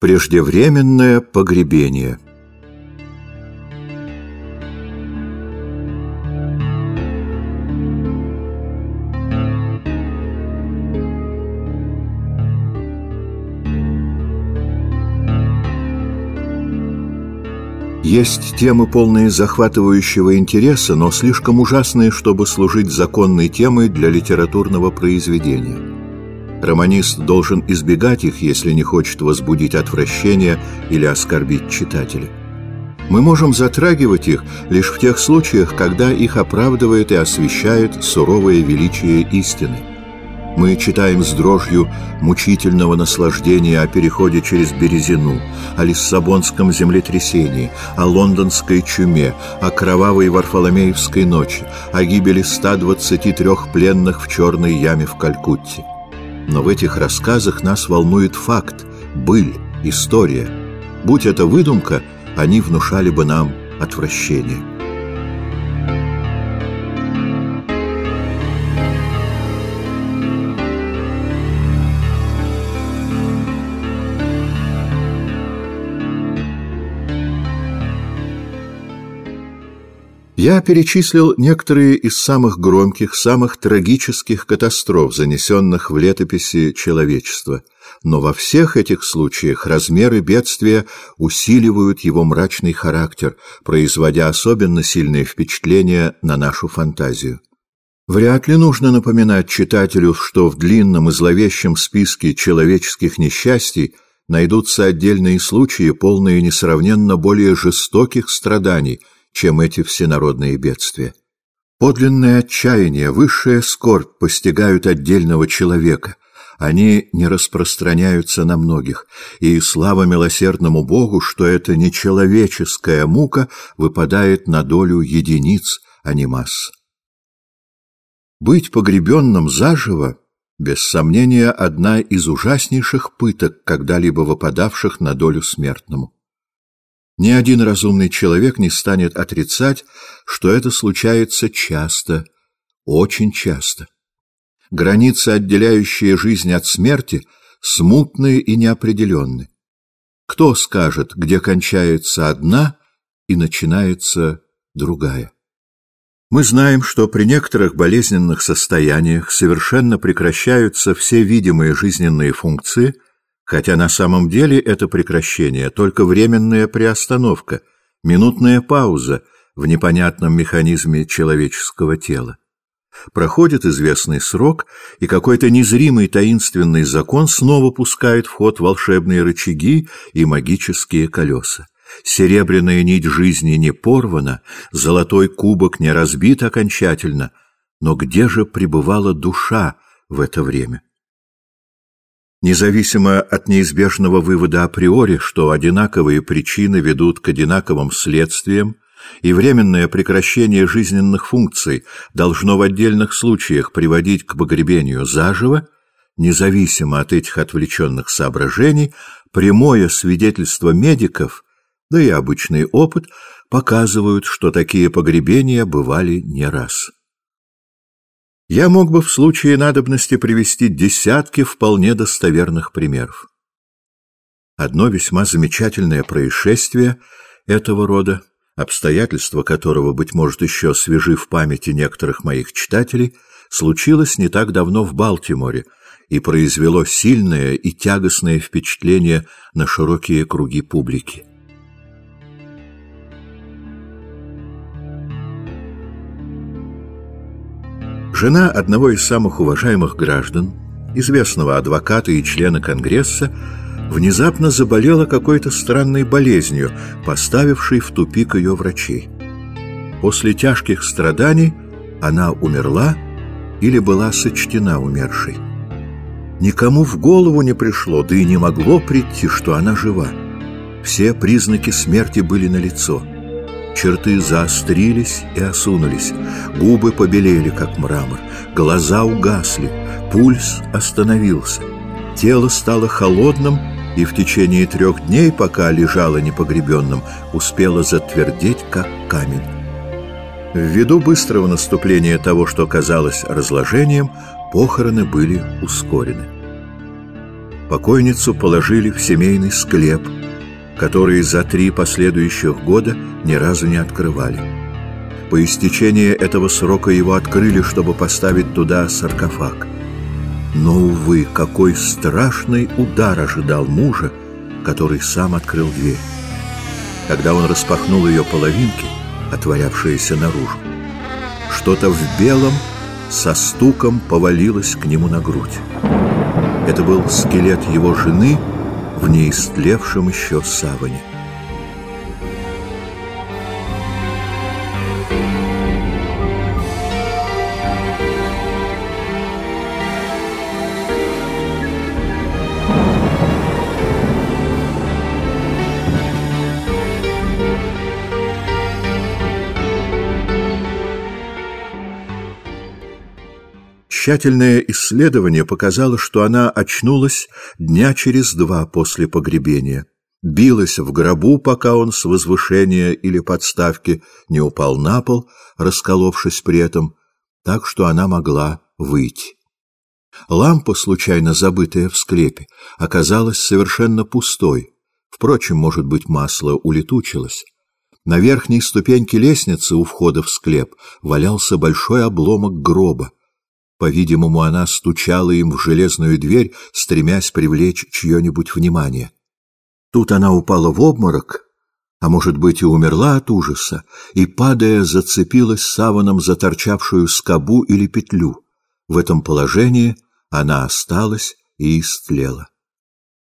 Преждевременное погребение Есть темы, полные захватывающего интереса, но слишком ужасные, чтобы служить законной темой для литературного произведения. Романист должен избегать их, если не хочет возбудить отвращение или оскорбить читателя. Мы можем затрагивать их лишь в тех случаях, когда их оправдывает и освещает суровое величие истины. Мы читаем с дрожью мучительного наслаждения о переходе через Березину, о Лиссабонском землетрясении, о лондонской чуме, о кровавой Варфоломеевской ночи, о гибели 123 пленных в черной яме в Калькутте. Но в этих рассказах нас волнует факт, быль, история. Будь это выдумка, они внушали бы нам отвращение. Я перечислил некоторые из самых громких, самых трагических катастроф, занесенных в летописи человечества, но во всех этих случаях размеры бедствия усиливают его мрачный характер, производя особенно сильное впечатление на нашу фантазию. Вряд ли нужно напоминать читателю, что в длинном и зловещем списке человеческих несчастий найдутся отдельные случаи, полные несравненно более жестоких страданий – чем эти всенародные бедствия. Подлинное отчаяние, высшая скорбь постигают отдельного человека. Они не распространяются на многих, и слава милосердному Богу, что эта нечеловеческая мука выпадает на долю единиц, а не масс. Быть погребенным заживо, без сомнения, одна из ужаснейших пыток, когда-либо выпадавших на долю смертному. Ни один разумный человек не станет отрицать, что это случается часто, очень часто. Границы, отделяющие жизнь от смерти, смутны и неопределенны. Кто скажет, где кончается одна и начинается другая? Мы знаем, что при некоторых болезненных состояниях совершенно прекращаются все видимые жизненные функции – хотя на самом деле это прекращение только временная приостановка, минутная пауза в непонятном механизме человеческого тела. Проходит известный срок, и какой-то незримый таинственный закон снова пускает в ход волшебные рычаги и магические колеса. Серебряная нить жизни не порвана, золотой кубок не разбит окончательно, но где же пребывала душа в это время? Независимо от неизбежного вывода априори, что одинаковые причины ведут к одинаковым следствиям, и временное прекращение жизненных функций должно в отдельных случаях приводить к погребению заживо, независимо от этих отвлеченных соображений, прямое свидетельство медиков, да и обычный опыт, показывают, что такие погребения бывали не раз. Я мог бы в случае надобности привести десятки вполне достоверных примеров. Одно весьма замечательное происшествие этого рода, обстоятельства которого, быть может, еще свежи в памяти некоторых моих читателей, случилось не так давно в Балтиморе и произвело сильное и тягостное впечатление на широкие круги публики. Жена одного из самых уважаемых граждан, известного адвоката и члена Конгресса, внезапно заболела какой-то странной болезнью, поставившей в тупик ее врачей. После тяжких страданий она умерла или была сочтена умершей. Никому в голову не пришло, да и не могло прийти, что она жива. Все признаки смерти были налицо. Черты заострились и осунулись, губы побелели, как мрамор, глаза угасли, пульс остановился. Тело стало холодным, и в течение трех дней, пока лежало непогребенным, успело затвердеть, как камень. Ввиду быстрого наступления того, что казалось разложением, похороны были ускорены. Покойницу положили в семейный склеп, который за три последующих года ни разу не открывали. По истечении этого срока его открыли, чтобы поставить туда саркофаг. Но, увы, какой страшный удар ожидал мужа, который сам открыл дверь. Когда он распахнул ее половинки, отворявшиеся наружу, что-то в белом со стуком повалилось к нему на грудь. Это был скелет его жены в неистлевшем еще саване. Тщательное исследование показало, что она очнулась дня через два после погребения, билась в гробу, пока он с возвышения или подставки не упал на пол, расколовшись при этом, так что она могла выйти. Лампа, случайно забытая в склепе, оказалась совершенно пустой. Впрочем, может быть, масло улетучилось. На верхней ступеньке лестницы у входа в склеп валялся большой обломок гроба. По-видимому, она стучала им в железную дверь, стремясь привлечь чье-нибудь внимание. Тут она упала в обморок, а может быть и умерла от ужаса, и, падая, зацепилась саваном за торчавшую скобу или петлю. В этом положении она осталась и истлела.